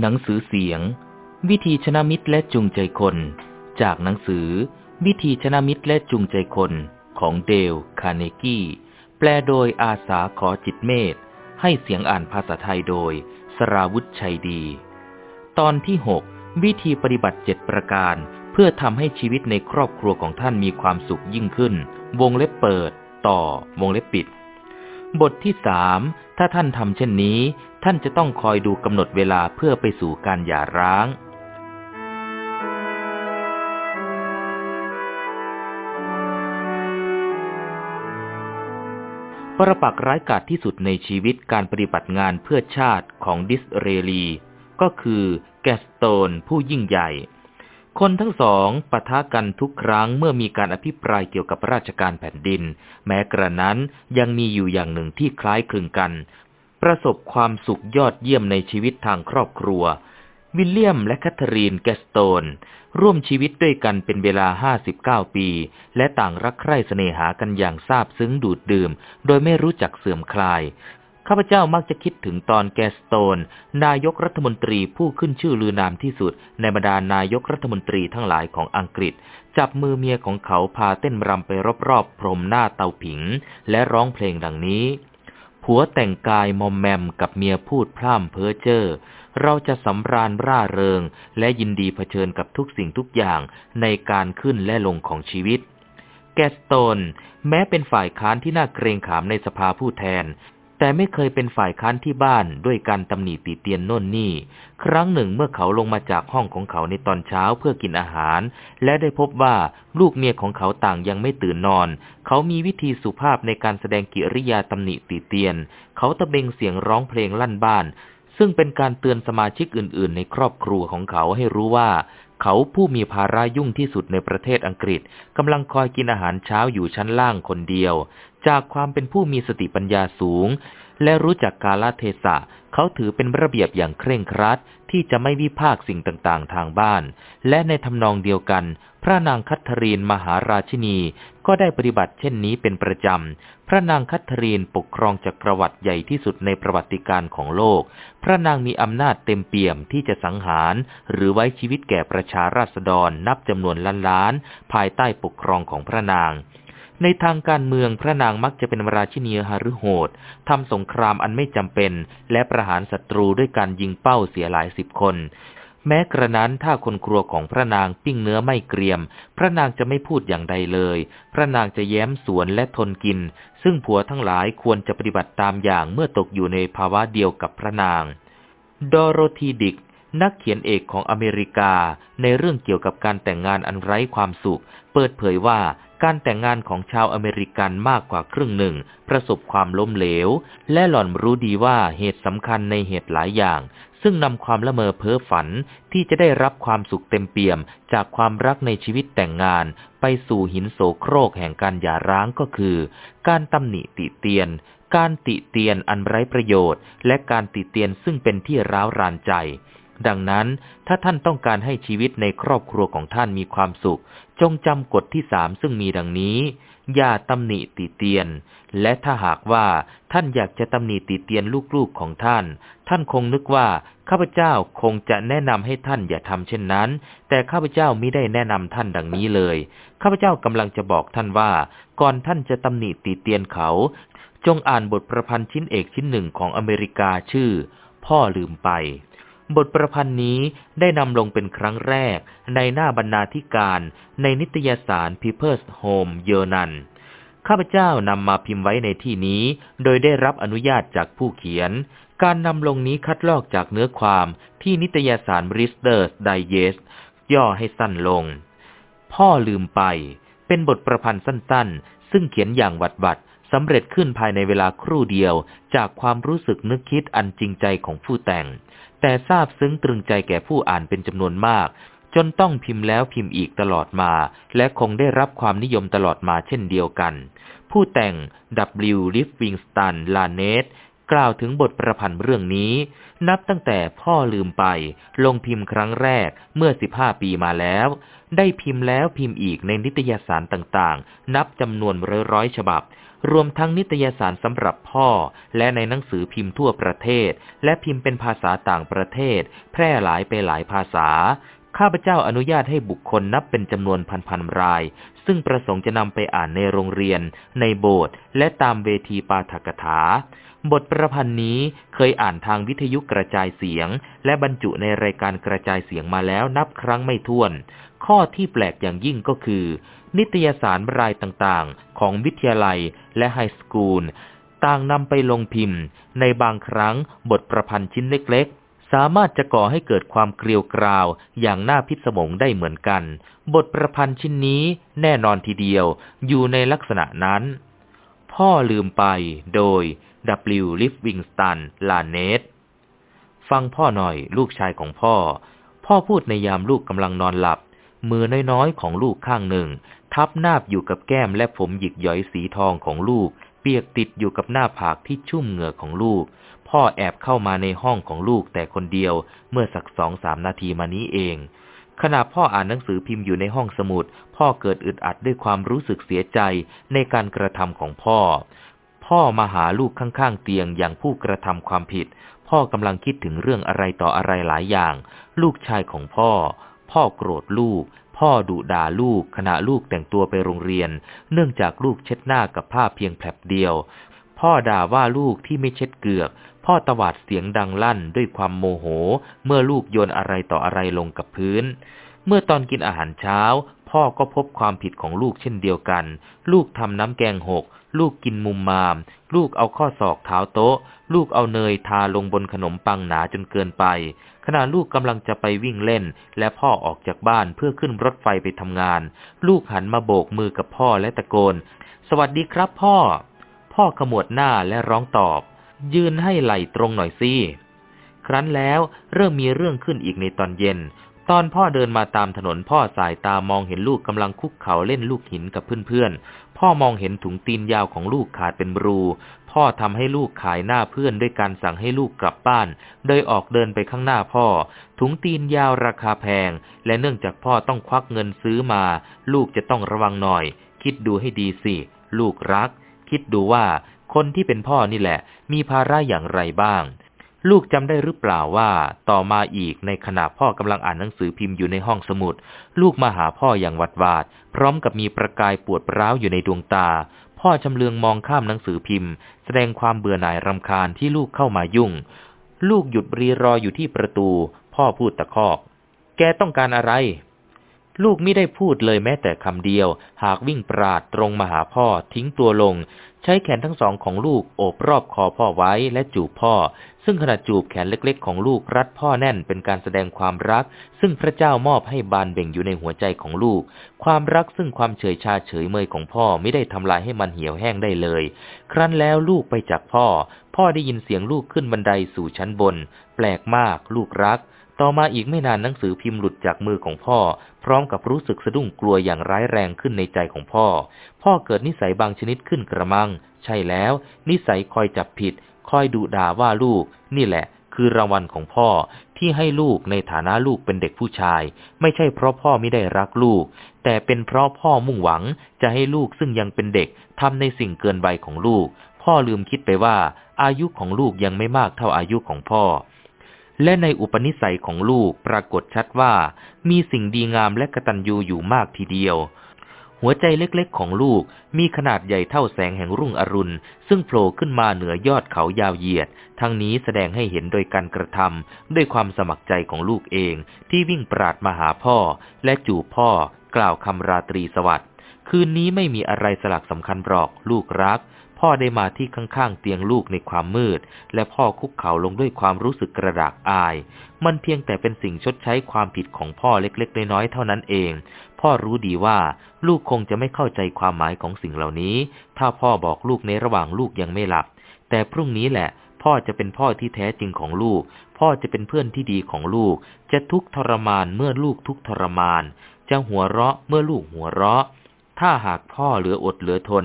หนังสือเสียง วิธีชนะมิตรและจูงใจคน จากหนังสือ วิธีชนะมิตรและจูงใจคนของเดล คาเนกี้ แปลโดยอาสาขอจิตเมธให้เสียงอ่านภาษาไทยโดย สราวุธชัยดี ตอนที่ 6 วิธีปฏิบัติเจ็ดประการ เพื่อทำให้ชีวิตในครอบครัวของท่านมีความสุขยิ่งขึ้น วงเล็บเปิด ต่อ วงเล็บปิด บทที่สามถ้าท่านทำเช่นนี้ ท่านจะต้องคอยดูกำหนดเวลาเพื่อไปสู่การหย่าร้าง ประปักร้ายกาจที่สุดในชีวิตการปฏิบัติงานเพื่อชาติของดิสเรลี ก็คือแกสโตนผู้ยิ่งใหญ่ คนทั้งสองปะทะกันทุกครั้งเมื่อมีการอภิปรายเกี่ยวกับราชการแผ่นดิน แม้กระนั้นยังมีอยู่อย่างหนึ่งที่คล้ายคลึงกัน ประสบความสุขยอดเยี่ยมในชีวิตทางครอบครัว วิลเลียมและแคทเธอรีนแกสโตน ร่วมชีวิตด้วยกันเป็นเวลา 59 ปี และต่างรักใคร่เสน่หากันอย่างซาบซึ้งดูดดื่ม โดยไม่รู้จักเสื่อมคลาย ข้าพเจ้ามักจะคิดถึงตอนแกสโตน นายกรัฐมนตรีผู้ขึ้นชื่อลือนามที่สุด ในบรรดานายกรัฐมนตรีทั้งหลายของอังกฤษ จับมือเมียของเขาพาเต้นรำไปรอบๆ พรมหน้าเตาผิง และร้องเพลงดังนี้ผัวแต่งกายมอมแมมกับเมียพูดพร่ำเพ้อเจ้อ เราจะสำราญร่าเริง และยินดีเผชิญกับทุกสิ่งทุกอย่างในการขึ้นและลงของชีวิต แกสโตน แม้เป็นฝ่ายค้านที่น่าเกรงขามในสภาผู้แทน แต่ไม่เคยเป็นฝ่ายค้านที่บ้านด้วยการตำหนิติเตียนโน่นนี่ ครั้งหนึ่งเมื่อเขาลงมาจากห้องของเขาในตอนเช้าเพื่อกินอาหาร และได้พบว่าลูกเมียของเขาต่างยังไม่ตื่นนอน เขามีวิธีสุภาพในการแสดงกิริยาตำหนิติเตียน เขาตะเบงเสียงร้องเพลงลั่นบ้าน ซึ่งเป็นการเตือนสมาชิกอื่น ๆ ในครอบครัวของเขาให้รู้ว่าเขาผู้มีภาระยุ่งที่สุดในประเทศอังกฤษกำลังคอยกินอาหารเช้าอยู่ชั้นล่างคนเดียว จากความเป็นผู้มีสติปัญญาสูง และรู้จักกาลเทศะ เขาถือเป็นระเบียบอย่างเคร่งครัด ที่จะไม่วิพากษ์สิ่งต่างๆ ทางบ้าน และในทำนองเดียวกัน พระนางคัทธารีนมหาราชินี ก็ได้ปฏิบัติเช่นนี้เป็นประจำ พระนางคัทธารีนปกครองจักรวรรดิใหญ่ที่สุดในประวัติการของโลก พระนางมีอำนาจเต็มเปี่ยมที่จะสังหาร หรือไว้ชีวิตแก่ประชาราษฎรนับจำนวนล้านๆภายใต้ปกครองของพระนาง ในทางการเมืองพระนางมักจะเป็นราชินีหฤโหดทำสงครามอันไม่จำเป็น และประหารศัตรูด้วยการยิงเป้าเสียหลายสิบคน แม้กระนั้นถ้าคนครัวของพระนางปิ้งเนื้อไม่เกรียม พระนางจะไม่พูดอย่างใดเลย พระนางจะแย้มสวนและทนกิน ซึ่งผัวทั้งหลายควรจะปฏิบัติตามอย่างเมื่อตกอยู่ในภาวะเดียวกับพระนาง ดอโรธีดิก นักเขียนเอกของอเมริกา ในเรื่องเกี่ยวกับการแต่งงานอันไร้ความสุข เปิดเผยว่าการแต่งงานของชาวอเมริกันมากกว่าครึ่งหนึ่ง ประสบความล้มเหลว และหล่อนรู้ดีว่าเหตุสำคัญในเหตุหลายอย่าง ซึ่งนำความละเมอเพ้อฝันที่จะได้รับความสุขเต็มเปี่ยม จากความรักในชีวิตแต่งงาน ไปสู่หินโสโครกแห่งการหย่าร้างก็คือ การตำหนิติเตียน การติเตียนอันไร้ประโยชน์ และการติเตียนซึ่งเป็นที่ร้าวรานใจ ดังนั้นถ้าท่านต้องการให้ชีวิตในครอบครัวของท่านมีความสุข จงจำกฎที่สามซึ่งมีดังนี้ อย่าตำหนิติเตียน และถ้าหากว่าท่านอยากจะตำหนิติเตียนลูกๆของท่าน ท่านคงนึกว่าข้าพเจ้าคงจะแนะนำให้ท่านอย่าทำเช่นนั้น แต่ข้าพเจ้ามิได้แนะนำท่านดังนี้เลย ข้าพเจ้ากำลังจะบอกท่านว่า ก่อนท่านจะตำหนิติเตียนเขา จงอ่านบทประพันธ์ชิ้นเอกชิ้นหนึ่งของอเมริกาชื่อ พ่อลืมไป บทประพันธ์นี้ได้นำลงเป็นครั้งแรกในหน้าบรรณาธิการในนิตยสาร People's Home Journal ข้าพเจ้านำมาพิมพ์ไว้ในที่นี้ โดยได้รับอนุญาตจากผู้เขียน การนำลงนี้คัดลอกจากเนื้อความที่นิตยสาร Reader's Digest ย่อให้สั้นลง พ่อลืมไป เป็นบทประพันธ์สั้นๆ ซึ่งเขียนอย่างหวัดหวัด สำเร็จขึ้นภายในเวลาครู่เดียวจากความรู้สึกนึกคิดอันจริงใจของผู้แต่ง แต่ทราบซึ้งตรึงใจแก่ผู้อ่านเป็นจำนวนมาก จนต้องพิมพ์แล้วพิมพ์อีกตลอดมา และคงได้รับความนิยมตลอดมาเช่นเดียวกัน ผู้แต่ง W. Livingston l a n e t กล่าวถึงบทประพันธ์เรื่องนี้ นับตั้งแต่พ่อลืมไป ลงพิมพ์ครั้งแรกเมื่อสิบห้าปีมาแล้ว ได้พิมพ์แล้วพิมพ์อีกในนิตยสารต่างๆ นับจำนวนร้อยๆฉบับ รวมทั้งนิตยสารสำหรับพ่อ และในหนังสือพิมพ์ทั่วประเทศ และพิมพ์เป็นภาษาต่างประเทศ แพร่หลายไปหลายภาษาข้าพเจ้าอนุญาตให้บุคคลนับเป็นจำนวนพันๆราย ซึ่งประสงค์จะนำไปอ่านในโรงเรียน ในโบสถ์และตามเวทีปาฐกถา บทประพันธ์นี้เคยอ่านทางวิทยุกระจายเสียง และบรรจุในรายการกระจายเสียงมาแล้วนับครั้งไม่ถ้วน ข้อที่แปลกอย่างยิ่งก็คือ นิตยสารรายต่างๆ ของวิทยาลัยและไฮสคูล ต่างนำไปลงพิมพ์ ในบางครั้งบทประพันธ์ชิ้นเล็กๆ สามารถจะก่อให้เกิดความเกลียวกราวอย่างน่าพิศวงได้เหมือนกัน บทประพันธ์ชิ้นนี้แน่นอนทีเดียวอยู่ในลักษณะนั้น พ่อลืมไปโดย W. Livingston l a n e t ฟังพ่อหน่อยลูกชายของพ่อ พ่อพูดในยามลูกกำลังนอนหลับ มือน้อยๆของลูกข้างหนึ่ง ทับนาบอยู่กับแก้มและผมหยิกย้อยสีทองของลูก เปียกติดอยู่กับหน้าผากที่ชุ่มเหงื่อของลูก พ่อแอบเข้ามาในห้องของลูกแต่คนเดียวเมื่อสักสองสามนาทีมานี้เอง ขณะพ่ออ่านหนังสือพิมพ์อยู่ในห้องสมุด พ่อเกิดอึดอัดด้วยความรู้สึกเสียใจในการกระทำของพ่อ พ่อมาหาลูกข้างๆเตียงอย่างผู้กระทำความผิด พ่อกำลังคิดถึงเรื่องอะไรต่ออะไรหลายอย่าง ลูกชายของพ่อ พ่อโกรธลูกพ่อดุด่าลูกขณะลูกแต่งตัวไปโรงเรียน เนื่องจากลูกเช็ดหน้ากับผ้าเพียงแผลบเดียว พ่อด่าว่าลูกที่ไม่เช็ดเกือก พ่อตวาดเสียงดังลั่นด้วยความโมโห เมื่อลูกโยนอะไรต่ออะไรลงกับพื้น เมื่อตอนกินอาหารเช้า พ่อก็พบความผิดของลูกเช่นเดียวกัน ลูกทำน้ำแกงหก ลูกกินมุมมาม ลูกเอาข้อศอกเท้าโต๊ะ ลูกเอาเนยทาลงบนขนมปังหนาจนเกินไป ขณะลูกกำลังจะไปวิ่งเล่น และพ่อออกจากบ้านเพื่อขึ้นรถไฟไปทำงาน ลูกหันมาโบกมือกับพ่อและตะโกน สวัสดีครับพ่อ พ่อขมวดหน้าและร้องตอบ ยืนให้ไหลตรงหน่อยสิครั้นแล้วเริ่มมีเรื่องขึ้นอีกในตอนเย็น ตอนพ่อเดินมาตามถนนพ่อสายตามองเห็นลูกกำลังคุกเข่าเล่นลูกหินกับเพื่อนๆ พ่อมองเห็นถุงตีนยาวของลูกขาดเป็นรู พ่อทำให้ลูกขายหน้าเพื่อนด้วยการสั่งให้ลูกกลับบ้าน โดยออกเดินไปข้างหน้าพ่อ ถุงตีนยาวราคาแพง และเนื่องจากพ่อต้องควักเงินซื้อมา ลูกจะต้องระวังหน่อย คิดดูให้ดีสิ ลูกรัก คิดดูว่าคนที่เป็นพ่อนี่แหละ มีภาระอย่างไรบ้าง ลูกจำได้หรือเปล่าว่า ต่อมาอีกในขณะพ่อกำลังอ่านหนังสือพิมพ์อยู่ในห้องสมุด ลูกมาหาพ่ออย่างหวัดหวาด พร้อมกับมีประกายปวดร้าวอยู่ในดวงตา พ่อจำเลืองมองข้ามหนังสือพิมพ์ แสดงความเบื่อหน่ายรำคาญที่ลูกเข้ามายุ่ง ลูกหยุดรีรออยู่ที่ประตู พ่อพูดตะคอก แกต้องการอะไร ลูกไม่ได้พูดเลยแม้แต่คำเดียว หากวิ่งปราดตรงมาหาพ่อทิ้งตัวลง ใช้แขนทั้งสองของลูกโอบรอบคอพ่อไว้และจูบพ่อ ซึ่งขณะจูบแขนเล็กๆ ของลูกรัดพ่อแน่นเป็นการแสดงความรัก ซึ่งพระเจ้ามอบให้บานเบ่งอยู่ในหัวใจของลูก ความรักซึ่งความเฉยชาเฉยเมยของพ่อไม่ได้ทำลายให้มันเหี่ยวแห้งได้เลย ครั้นแล้วลูกไปจากพ่อ พ่อได้ยินเสียงลูกขึ้นบันไดสู่ชั้นบน แปลกมาก ลูกรัก ต่อมาอีกไม่นานหนังสือพิมพ์หลุดจากมือของพ่อ พร้อมกับรู้สึกสะดุ้งกลัวอย่างร้ายแรงขึ้นในใจของพ่อ พ่อเกิดนิสัยบางชนิดขึ้นกระมัง ใช่แล้ว นิสัยคอยจับผิด คอยดุด่าว่าลูก นี่แหละ คือรางวัลของพ่อที่ให้ลูกในฐานะลูกเป็นเด็กผู้ชาย ไม่ใช่เพราะพ่อไม่ได้รักลูก แต่เป็นเพราะพ่อมุ่งหวังจะให้ลูกซึ่งยังเป็นเด็กทำในสิ่งเกินวัยของลูก พ่อลืมคิดไปว่า อายุของลูกยังไม่มากเท่าอายุของพ่อ และในอุปนิสัยของลูกปรากฏชัดว่า มีสิ่งดีงามและกตัญญูอยู่มากทีเดียว หัวใจเล็กๆของลูกมีขนาดใหญ่เท่าแสงแห่งรุ่งอรุณ ซึ่งโผล่ขึ้นมาเหนือยอดเขายาวเหยียด ทั้งนี้แสดงให้เห็นโดยการกระทำด้วยความสมัครใจของลูกเอง ที่วิ่งปราดมาหาพ่อ และจูบพ่อกล่าวคำราตรีสวัสดิ์คืนนี้ไม่มีอะไรสลักสำคัญหรอกลูกรัก พ่อได้มาที่ข้างๆเตียงลูกในความมืด และพ่อคุกเข่าลงด้วยความรู้สึกกระดากอาย มันเพียงแต่เป็นสิ่งชดใช้ความผิดของพ่อเล็กๆน้อยๆเท่านั้นเอง พ่อรู้ดีว่าลูกคงจะไม่เข้าใจความหมายของสิ่งเหล่านี้ ถ้าพ่อบอกลูกในระหว่างลูกยังไม่หลับ แต่พรุ่งนี้แหละพ่อจะเป็นพ่อที่แท้จริงของลูก พ่อจะเป็นเพื่อนที่ดีของลูก จะทุกทรมานเมื่อลูกทุกทรมาน จะหัวเราะเมื่อลูกหัวเราะ ถ้าหากพ่อเหลืออดเหลือทน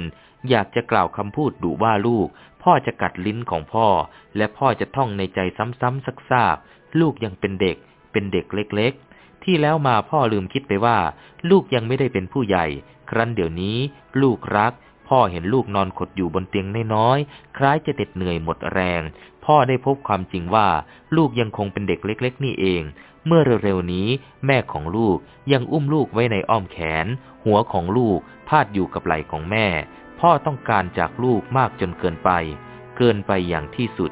อยากจะกล่าวคำพูดดุว่าลูก พ่อจะกัดลิ้นของพ่อ และพ่อจะท่องในใจซ้ำๆซักๆลูกยังเป็นเด็ก เป็นเด็กเล็กๆ ที่แล้วมาพ่อลืมคิดไปว่า ลูกยังไม่ได้เป็นผู้ใหญ่ ครั้นเดี๋ยวนี้ ลูกรัก พ่อเห็นลูกนอนขดอยู่บนเตียงน้อยๆ คล้ายจะเด็ดเหนื่อยหมดแรง พ่อได้พบความจริงว่า ลูกยังคงเป็นเด็กเล็ก ๆ นี่เอง เมื่อเร็วๆนี้ แม่ของลูกยังอุ้มลูกไว้ในอ้อมแขน หัวของลูกพาดอยู่กับไหล่ของแม่ พ่อต้องการจากลูกมากจนเกินไป เกินไปอย่างที่สุด